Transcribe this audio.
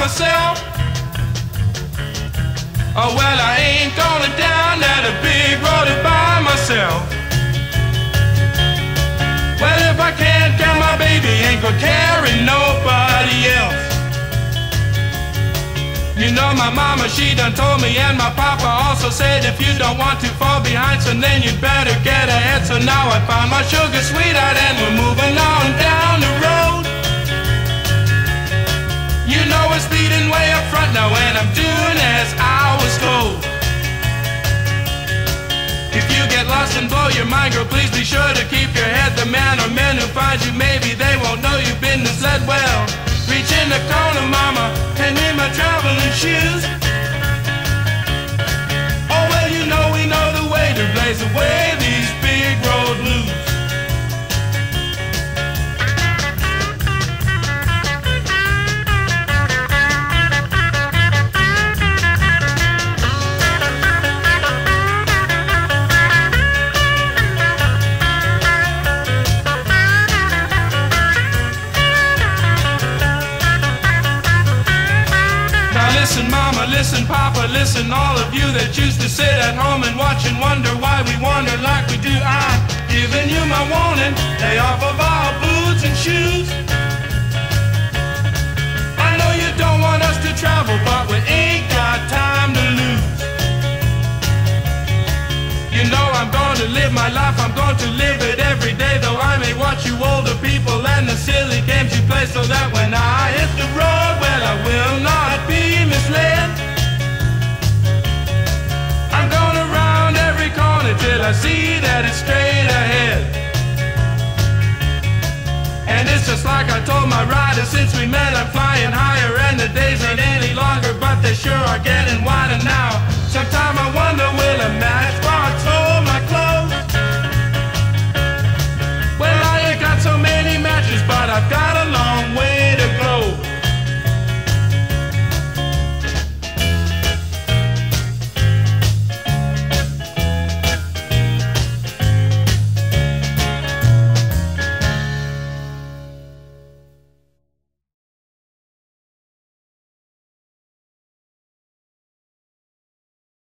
myself. Oh, well, I ain't going down that big road by myself. Well, if I can't carry my baby, ain't gonna carry nobody else. You know my mama, she done told me, and my papa also said if you don't want to fall behind, so then you'd better get ahead. So now I found my sugar sweetheart, and we're moving on now, and I'm doing as I was told. If you get lost and blow your mind, girl, please be sure to keep your head. The man or men who find you, maybe they won't know you've been misled well. Reach in the corner, mama, hand me my traveling shoes. Listen, mama, listen, papa, listen, all of you that choose to sit at home and watch and wonder why we wander like we do. I'm giving you my warning, lay off of our boots and shoes. I know you don't want us to travel, but we ain't got time to lose. You know I'm going to live my life, I'm going to live it every day, though I may watch you older people and the silly games you play, so that when see that it's straight ahead. And it's just like I told my rider since we met, I'm flying higher,